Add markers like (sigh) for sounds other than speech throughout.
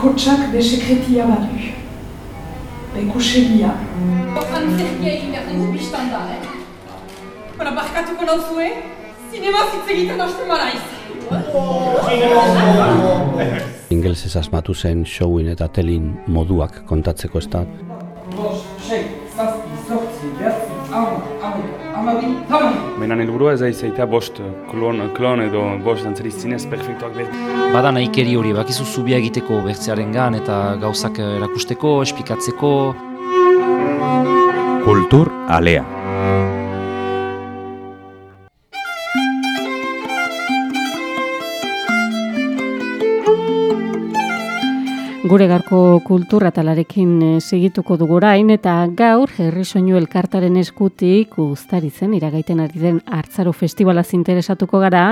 bakotsak be sekretia badu. Be kuxegia. Antzerkia egin behar dugu biztan da, eh? Bara, barkatuko nauzue, zinema zitzegiten hastu maraiz. Ingelesez asmatu zen showin eta telin moduak kontatzeko ez da. Menan helburua ez aizaita bost klon, klon edo bost dantzari zinez perfektuak behar. Bada nahikeri hori, bakizu zubia egiteko bertzearen gan eta gauzak erakusteko, espikatzeko. Kultur alea. Gure garko kultura talarekin eh, segituko dugu orain eta gaur herri soinu elkartaren eskutik uztaritzen iragaiten ari den hartzaro festivalaz interesatuko gara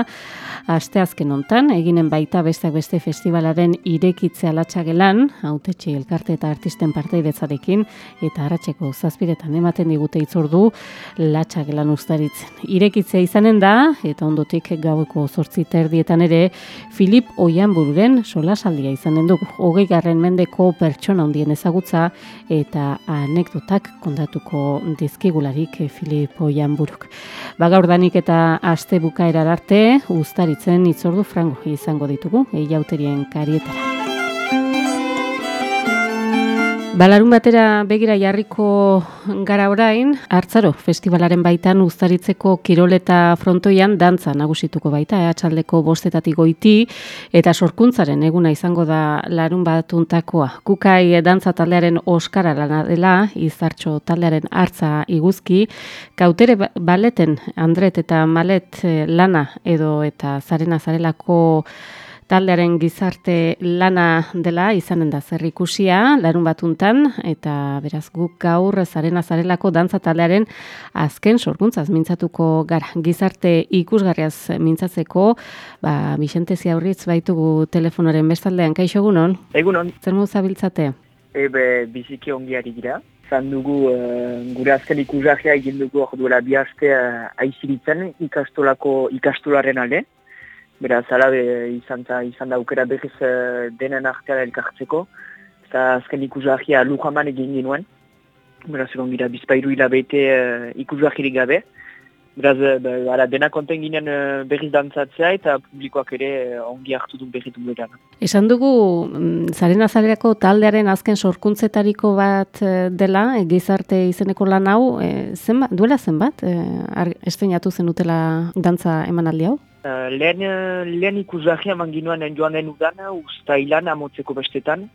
asteazken hontan eginen baita besteak beste festivalaren irekitze alatsagelan hautetxe elkarte eta artisten partaidetzarekin eta arratseko zazpiretan ematen digute itzordu latsagelan uztaritzen. Irekitzea izanen da eta ondotik gaueko 8 terdietan ere Filip Oianbururen solasaldia izanen dugu. Hogei garren mendeko pertsona handien ezagutza eta anekdotak kontatuko dizkigularik Filipo Janburuk. Ba gaur danik eta aste bukaerar arte ustaritzen itzordu frango izango ditugu eiauterien karietara. Balarun batera begira jarriko gara orain, hartzaro festivalaren baitan uztaritzeko kiroleta frontoian dantza nagusituko baita, ehatxaldeko bostetatik goiti, eta sorkuntzaren eguna izango da larun batuntakoa. Kukai dantza taldearen oskara lana dela, izartxo taldearen hartza iguzki, kautere baleten Andret eta Malet eh, lana edo eta zarena zarelako taldearen gizarte lana dela izanen da zer ikusia larun batuntan eta beraz guk gaur zarena zarelako dantza taldearen azken sorguntzaz mintzatuko gara. Gizarte ikusgarriaz mintzatzeko ba Vicente Ziaurritz baitugu telefonoren bestaldean. Kaixo egunon? Egunon. Zer zabiltzate? Ebe biziki ongiari dira. Zan dugu uh, gure azken ikusgarria egin dugu hor duela bi aste uh, aiziritzen ikastolako ikastolaren alde Beraz, alabe izan, ta, izan da aukera berriz uh, denen artean elkartzeko. Eta azken ikusahia lujaman egin genuen. Beraz, egon gira bizpairu hilabete uh, ikusahirik gabe. Beraz, uh, ala, dena konten ginen uh, berriz dantzatzea eta publikoak ere uh, ongi hartu duen berritu dueran. Esan dugu, mm, zaren azalerako taldearen azken sorkuntzetariko bat dela, gizarte izeneko lan hau, e, zenbat, duela zenbat? E, esteinatu zenutela dantza emanaldi hau? Uh, lehen, lehen ikusahia manginuen joan den udan, usta ilan amotzeko bestetan.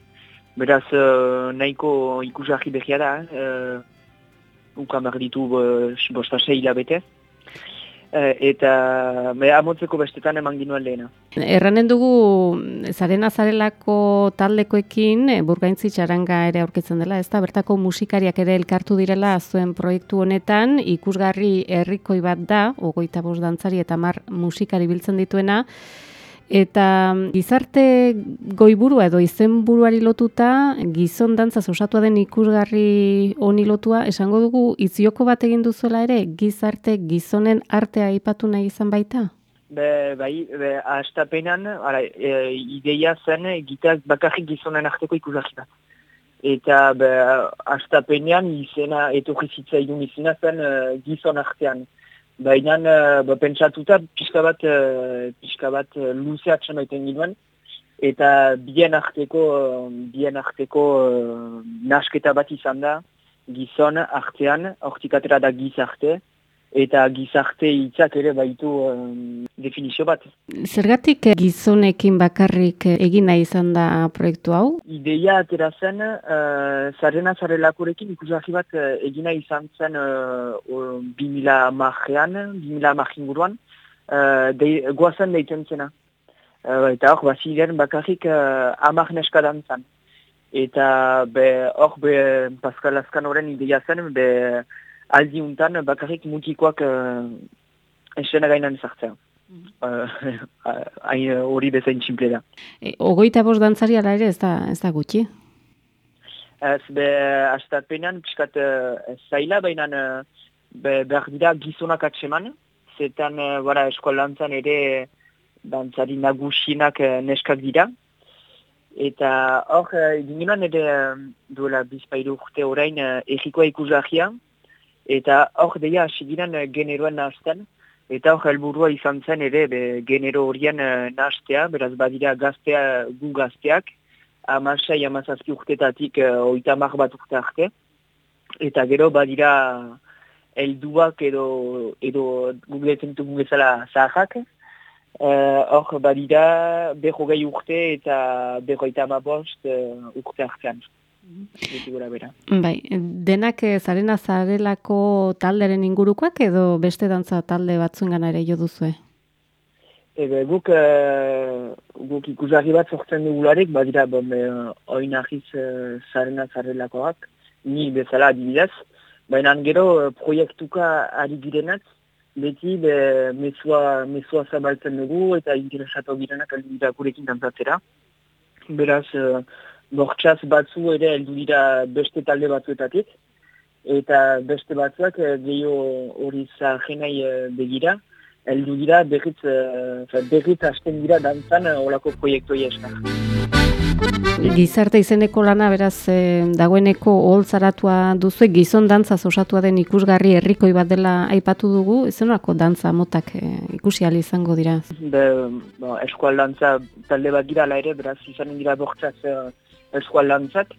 Beraz, uh, nahiko ikusahi behia da, uh, ukan behar ditu uh, bostasei hilabete. Uh, eta me, amotzeko bestetan eman ginuen lehena. Erranen dugu, zaren azarelako taldekoekin, e, burgaintzi txaranga ere aurkitzen dela, ez da, bertako musikariak ere elkartu direla zuen proiektu honetan, ikusgarri herrikoi bat da, ogoita bos dantzari eta mar musikari biltzen dituena, Eta gizarte goiburua edo izenburuari lotuta gizon dantza osatua den ikusgarri honi lotua esango dugu itzioko bat egin duzuela ere gizarte gizonen artea aipatu nahi izan baita? Be, bai, be, astapenan, ara, e, ideia zen gitak bakarrik gizonen arteko ikusgarri bat. Eta be, astapenean izena, etorri zitzaidun izena zen e, gizon artean. Baina, uh, pentsatuta, pixka bat, uh, pixka bat uh, luzeak semaiten ginoen, eta bien arteko, uh, bien arteko uh, nasketa bat izan da, gizon artean, hortikatera da gizarte, eta gizarte hitzak ere baitu um, definizio bat. Zergatik gizonekin bakarrik egin nahi izan da proiektu hau? Ideia atera zen, uh, zarena zarelakorekin ikusahi bat uh, egina izan zen uh, uh, 2000 marrean, 2000 marrean guruan, uh, de, guazen deiten zena. Uh, eta hor, baziren bakarrik uh, amar neska dantzan. Eta hor, Pascal Askan horren ideia zen, be, aldi untan bakarrik mutikoak uh, esena gainan ezartzea. (laughs) Hain hori uh, bezain tximple da. E, ogoita bost dantzari ala ere ez da, ez da gutxi? Ez be, astat penean, piskat uh, zaila, baina uh, be, behar dira gizonak atseman, zetan uh, bara, eskolantzan ere dantzari nagusinak uh, neskak dira. Eta hor, uh, ginen ere duela bizpairu urte orain uh, egikoa ikusahia, eta hor deia hasi ginen uh, generoan nahazten, eta hor helburua izan zen ere be, genero horien uh, nahaztea, beraz badira gaztea gu gazteak, amasai amazazki urtetatik uh, oitamak bat urte arte, eta gero badira helduak edo, edo guguletzen dugu bezala zahak, hor uh, badira berrogei urte eta berroita amabost uh, urte artean. Gura bera. Bai, denak eh, zarena zarelako talderen ingurukoak edo beste dantza talde batzuen ere jo duzue? Ebe, guk, uh, guk ikusarri bat sortzen dugularik, badira, bon, uh, oin ahiz uh, zarena zarelakoak, ni bezala adibidez, baina gero proiektuka ari girenat, beti be, mesua, mesua zabaltzen dugu eta interesatu girenak aldu dira gurekin dantzatzera. Beraz, uh, bortxaz batzu ere heldu dira beste talde batzuetatik. Eta beste batzuak uh, gehiago hori zahenai uh, begira. Heldu dira berriz, uh, berriz hasten dira dantzan olako proiektoi eskar. Gizarte izeneko lana beraz e, dagoeneko oholtzaratua duzu gizon dantza osatua den ikusgarri herrikoi bat dela aipatu dugu, ezenolako dantza motak e, ikusi izango dira. Be, bo, eskual dantza talde bat dira ere, beraz izanen dira bortzaz eskual dantzak,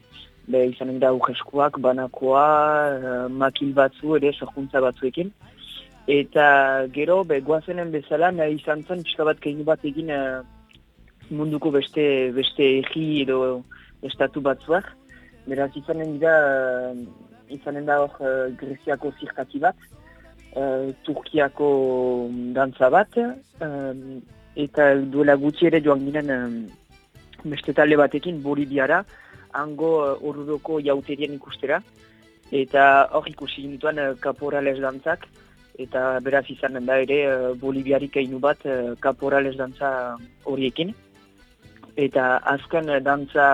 be izanen dira ugeskuak, banakoa, e, makil batzu ere, sorkuntza batzuekin. Eta gero, be, guazenen bezala, nahi izan zen, pixka bat keinu bat egin e, munduko beste beste egi edo estatu batzuak. Beraz, izanen dira, izanen da hor Greziako zirkati bat, uh, Turkiako dantza bat, um, eta duela gutxi ere joan ginen um, beste talde batekin Bolibiara, hango uh, orudoko jauterien ikustera, eta hor ikusi gintuan kaporales dantzak, eta beraz izanen da ere uh, Bolibiarik einu bat kaporales dantza horiekin. Eta azken dantza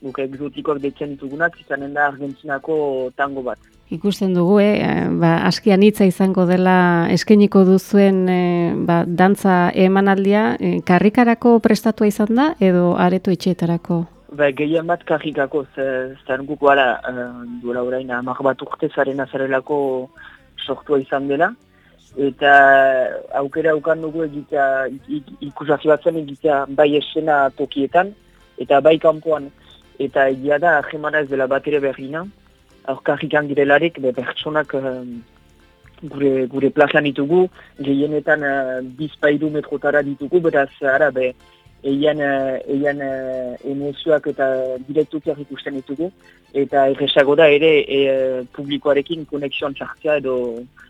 guk egzotikoak deitzen ditugunak izanen da Argentinako tango bat. Ikusten dugu, eh? ba, askian hitza izango dela eskeniko duzuen eh, ba, dantza emanaldia, eh, karrikarako prestatua izan da edo areto itxeetarako? Ba, gehien bat karrikako, zer guk gara eh, duela orain amak bat urte zaren azarelako sortua izan dela, eta aukera aukan dugu egitea ikusazio batzen egitea bai esena tokietan eta bai kanpoan eta egia da ahemana ez dela bat ere berrina aurkarrikan girelarik be pertsonak um, gure, gure plazan ditugu. Gehienetan uh, bizpairu metrotara ditugu beraz ara be eian, eian emozioak eta direktukiak ikusten ditugu eta erresago da ere e, publikoarekin konexioan txartzea edo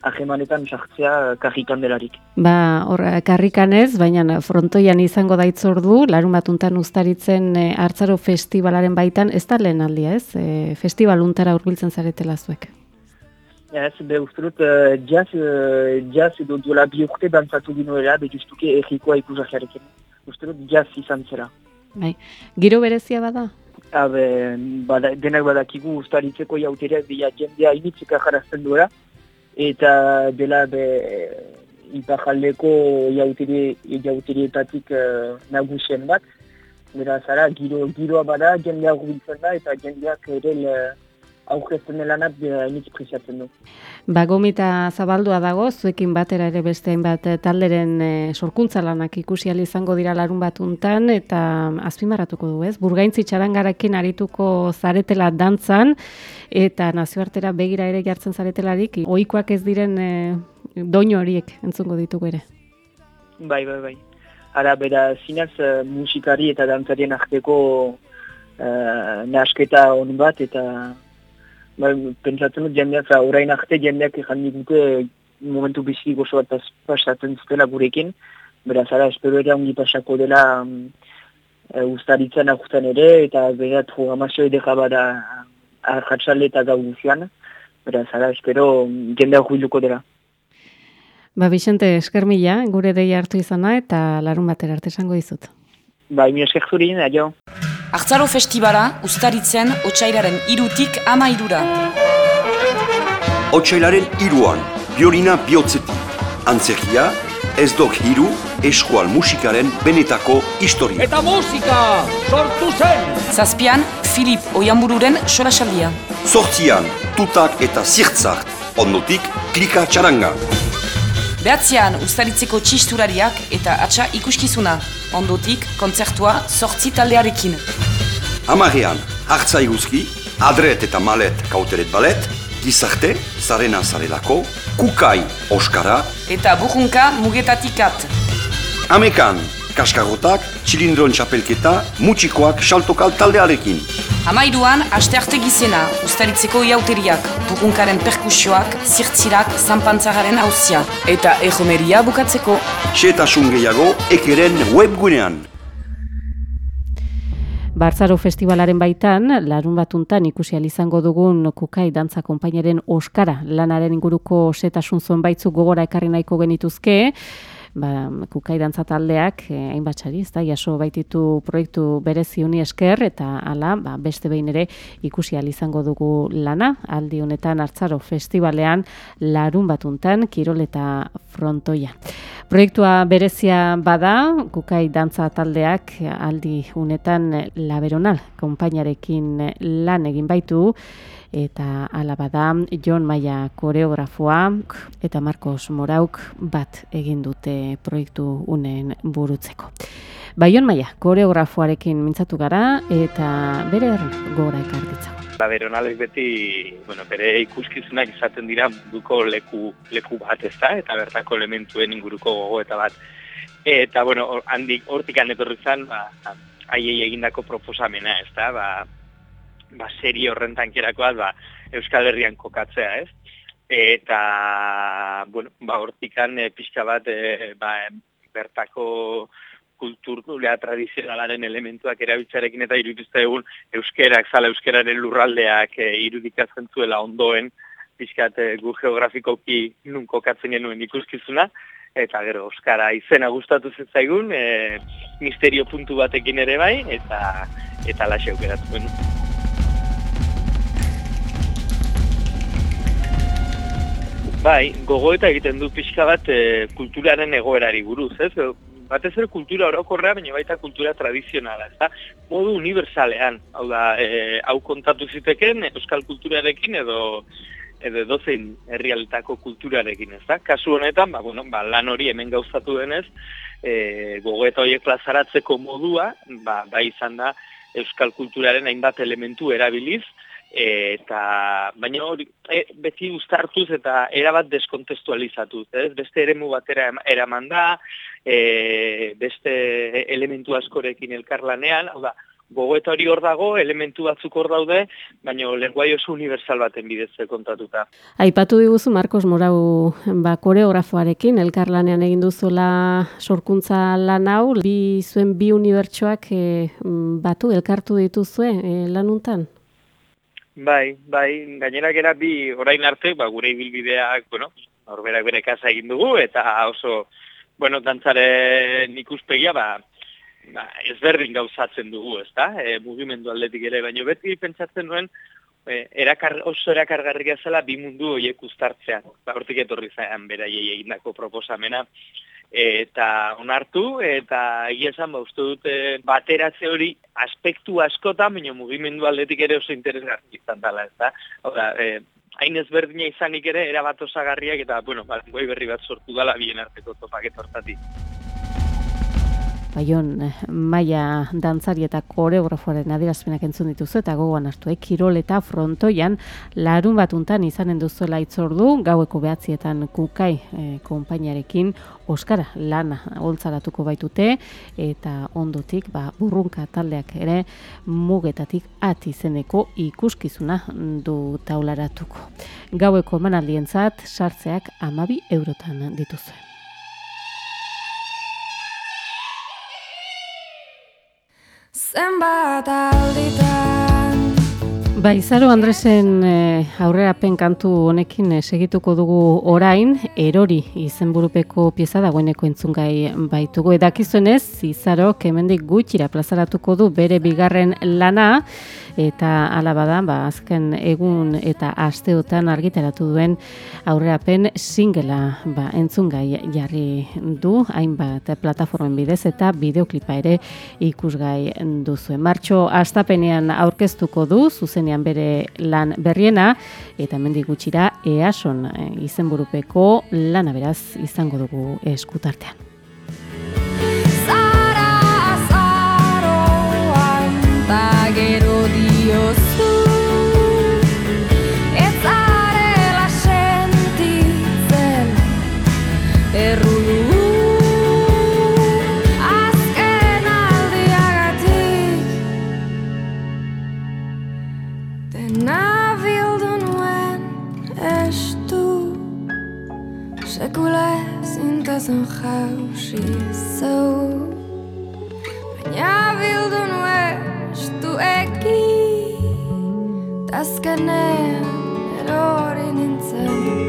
ahemanetan txartzea karrikan delarik. Ba, hor, karrikan ez, baina frontoian izango daitzor du, larun batuntan ustaritzen e, hartzaro festivalaren baitan, ez da lehen aldia ez? E, festival untara urbiltzen zaretela zuek. Ez, be uste uh, jazz, uh, jazz edo duela bi urte dantzatu ginoela, be justuke errikoa ikusajarekin. Uste dut jazz izan zera. Bai, giro berezia bada? Habe, bada, denak badakigu ustaritzeko jauteriak dira jendea initzika jarazten duela, eta dela be ipajaldeko jauteri, jauterietatik uh, nagusien bat, Beraz, ara, giro, giroa bada, jendea gubiltzen da, eta jendeak ere aurkezten delanat hainitz preziatzen du. Ba, gomita zabaldua dago, zuekin batera ere beste hainbat eh, talderen e, sorkuntza lanak ikusi izango dira larun batuntan, eta azpimarratuko du, ez? Burgaintzi txarangarakin arituko zaretela dantzan, eta nazioartera begira ere jartzen zaretelarik, ohikoak ez diren e, doino horiek entzungo ditugu ere. Bai, bai, bai. Ara, bera, zinaz musikari eta dantzarien arteko uh, nasketa hon bat, eta ba, pentsatzen dut jendeak, orain arte jendeak jandik dute momentu bizi gozo bat pasatzen zutela gurekin, beraz, ara, espero ere ongi pasako dela um, e, ustaritzen akusten ere, eta berat programazio edeka bada arratxalde eta gau guzian, beraz, ara, espero jendeak huiluko dela. Ba, Vicente, esker mila, gure deia hartu izana eta larun batera arte esango dizut. Ba, mi esker zuri, adio. Artzaro festibala ustaritzen otxailaren irutik ama irura. Otxailaren iruan, biolina bihotzetik. Antzerkia, ez dok hiru eskual musikaren benetako historia. Eta musika sortu zen! Zazpian, Filip Oianbururen solasaldia. Zortzian, tutak eta zirtzart, ondotik klika txaranga. Behatzean, ustaritzeko txisturariak eta atxa ikuskizuna. Ondotik, kontzertua sortzi taldearekin. Amarean, hartza iguzki, adret eta malet kauteret balet, gizarte, zarena zarelako, kukai oskara, Eta burrunka mugetatik at. amekan, kaskarotak, txilindron txapelketa, mutxikoak saltokal taldearekin. Hamairuan, aste arte gizena, ustaritzeko iauteriak, burrunkaren perkusioak, zirtzirak, zanpantzagaren hauzia. Eta ejomeria bukatzeko. Xetasun gehiago, ekeren webgunean. Barzaro Festivalaren baitan, larun batuntan ikusi izango dugun Kukai Dantza Konpainaren Oskara lanaren inguruko setasun zuen baitzuk gogora ekarri nahiko genituzke, ba, Kukai Dantza taldeak, eh, hainbatxari, ez da, jaso baititu proiektu berezi uni esker, eta hala, ba, beste behin ere ikusi izango dugu lana, aldi honetan Hartzaro Festivalean larun batuntan, Kirol eta Frontoia. Proiektua berezia bada, Kukai Dantza taldeak aldi unetan Laberonal konpainarekin lan egin baitu, eta hala bada Jon Maia koreografoa eta Marcos Morauk bat egin dute proiektu unen burutzeko. Baion Maia koreografoarekin mintzatu gara eta bere gora ekartitza. Ba, beronalek beti, bueno, bere ikuskizunak izaten dira munduko leku, leku bat ez da, eta bertako elementuen inguruko gogo eta bat. Eta, bueno, handik hortik etorri zen, ba, haiei egindako proposamena, ez da, ba, ba, serie horren tankerakoa, ba, Euskal Herrian kokatzea, ez? Eta, bueno, ba, hortikan e, pixka bat, e, ba, bertako kultura tradizionalaren elementuak erabiltzarekin eta iruditza egun euskerak, zala euskeraren lurraldeak e, irudikatzen zuela ondoen, pixkat gu geografikoki nun kokatzen genuen ikuskizuna, eta gero Euskara izena gustatu zitzaigun, e, misterio puntu batekin ere bai, eta eta laxe aukeratu Bai, gogoeta egiten du pixka bat e, kulturaren egoerari buruz, ez? Batez ere kultura orokorrea, baina baita kultura tradizionala, ez da? Modu universalean, hau da, e, hau kontatu ziteken euskal kulturarekin edo edo edozein herrialdetako kulturarekin, ez da? Kasu honetan, ba, bueno, ba, lan hori hemen gauzatu denez, e, gogoeta horiek plazaratzeko modua, ba, bai izan da, euskal kulturaren hainbat elementu erabiliz, eta baina hori e, beti uztartuz eta erabat deskontestualizatuz, ez? Beste eremu batera eraman da, e, beste elementu askorekin elkarlanean, hau da, gogoeta hori hor dago, elementu batzuk hor daude, baina lenguai oso universal baten bidez kontatuta. Aipatu diguzu Marcos Morau ba, koreografoarekin, elkarlanean egin duzuela sorkuntza lan hau, bi zuen bi unibertsoak mm, batu, elkartu dituzue eh, lanuntan? Bai, bai, gainera gera bi orain arte, ba, gure ibilbideak, bueno, horberak bere kasa egin dugu, eta oso, bueno, dantzaren ikuspegia, ba, ba, ezberdin gauzatzen dugu, ez da? E, mugimendu aldetik ere, baina beti pentsatzen nuen, e, erakar, oso erakargarria zela bi mundu horiek uztartzea. Ba, hortik etorri zain beraiei egindako proposamena, eta onartu, eta egia esan, ba, uste dute bateratze hori aspektu askotan, baina mugimendu aldetik ere oso interesgarri izan dela, ez da? Hau da, e, hain ezberdina izanik ere, erabat osagarriak, eta, bueno, ba, goi berri bat sortu dela bien arteko topaket hortatik. Baion, eh, maia dantzari eta koreografoaren adierazpenak entzun dituzu eta gogoan hartu, eh? Kirol eta frontoian larun batuntan izanen duzuela itzordu, gaueko behatzietan kukai eh, konpainiarekin Oskara lana holtzaratuko baitute eta ondotik ba, burrunka taldeak ere mugetatik at izeneko ikuskizuna du taularatuko. Gaueko emanaldientzat sartzeak amabi eurotan dituzue. Zenbat alditan Ba, Izaro Andresen e, aurrerapen kantu honekin eh, segituko dugu orain, erori izenburupeko pieza dagoeneko entzungai baitugu. Edakizuenez, Izaro kemendik gutxira plazaratuko du bere bigarren lana, eta ala bada, ba, azken egun eta asteotan argitaratu duen aurrerapen singela ba, entzungai jarri du, hainbat plataformen bidez eta bideoklipa ere ikusgai duzuen. Martxo astapenean aurkeztuko du, zuzenean bere lan berriena, eta mendik gutxira eason e, izenburupeko lana beraz izango dugu eskutartean. Zen jausi zau Baina bildu nuen estu eki Tazkenean erori nintzen ni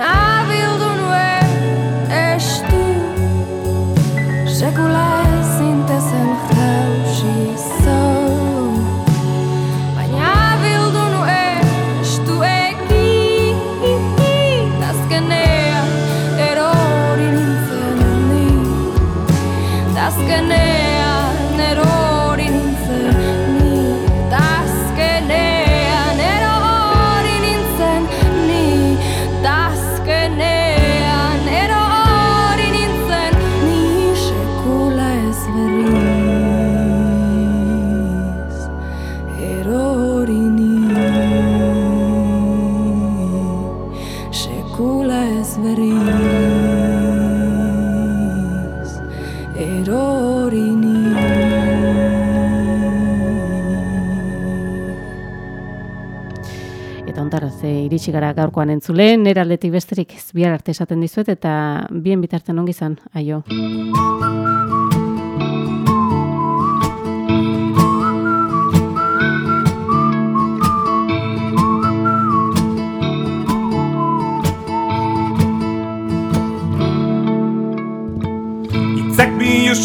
I will don't wear er iritsi gara gaurkoan entzulen, nera aldetik besterik ez. Bihar arte esaten dizuet, eta bien bitartzen ongi zan, aio.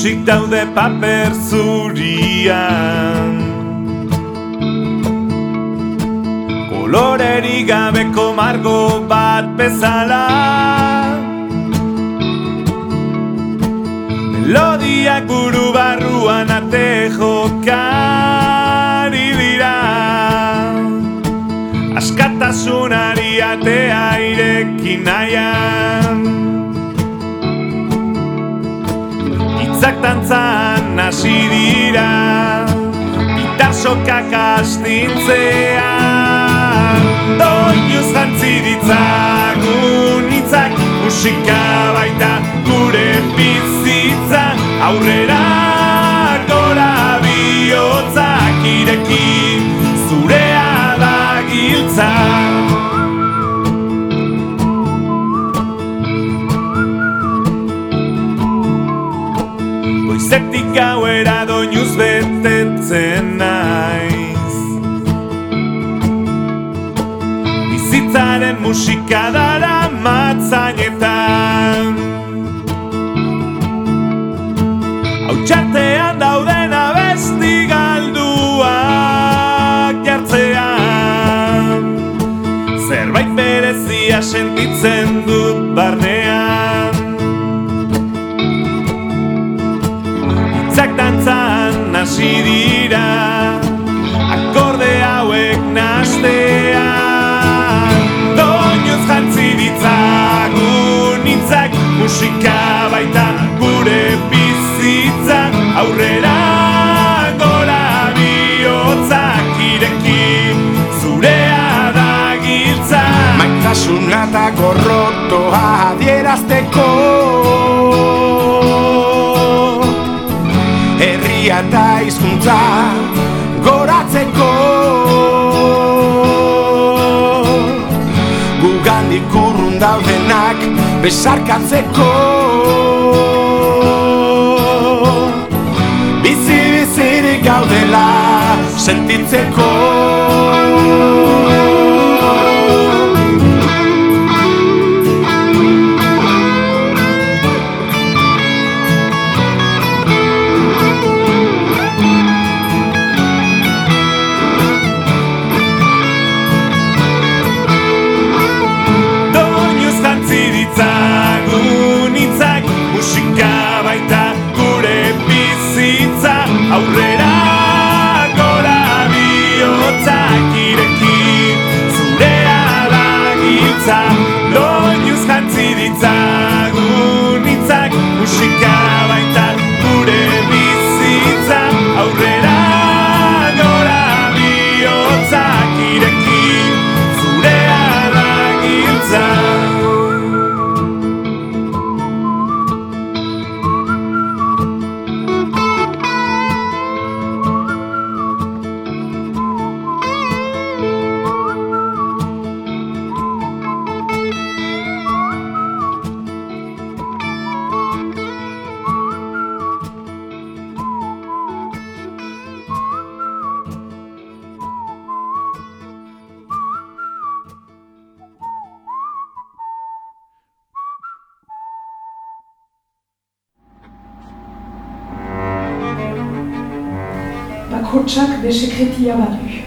Biusik daude paper zurian. Koloreri gabeko margo bat bezala. Melodiak buru barruan ate jokari dira. Askatasunari atea irekin nahian Itzak tantzan hasi dira Itasokak astintzean Doinuz jantzi ditzagun itzak Musika baita gure bizitza Aurrera Goizetik gauera doinuz betetzen naiz. Bizitzaren musika dara dantzan hasi dira Akorde hauek nastean. Doinuz jantzi ditzagun itzak Musika baita gure bizitza Aurrera gora bihotzak ireki Zurea da giltza. Maitasuna eta gorrotoa adierazteko Herria eta hizkuntza goratzeko. Gugandik urrun daudenak besarkatzeko. Bizi bizirik gaudela sentitzeko Bakotsak be sekretia badu.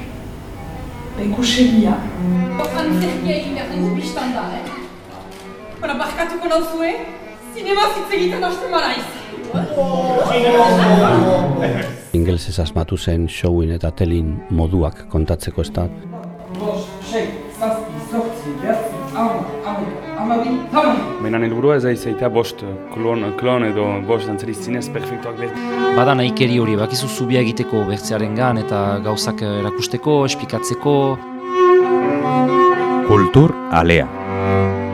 Bekusegia. Antzerkia egin behar dugu biztan da, eh? Bara, barkatuko nauzue, zinema hitz egiten hasten maraiz. Ingelsez asmatu zen showin eta telin moduak kontatzeko ez da. Bost, sei, Menan helburua ez aizaita bost klon, klon edo bost dantzari zinez perfektuak behar. Bada nahikeri hori, bakizu zubia egiteko bertzearen gan eta gauzak erakusteko, espikatzeko. Kultur alea.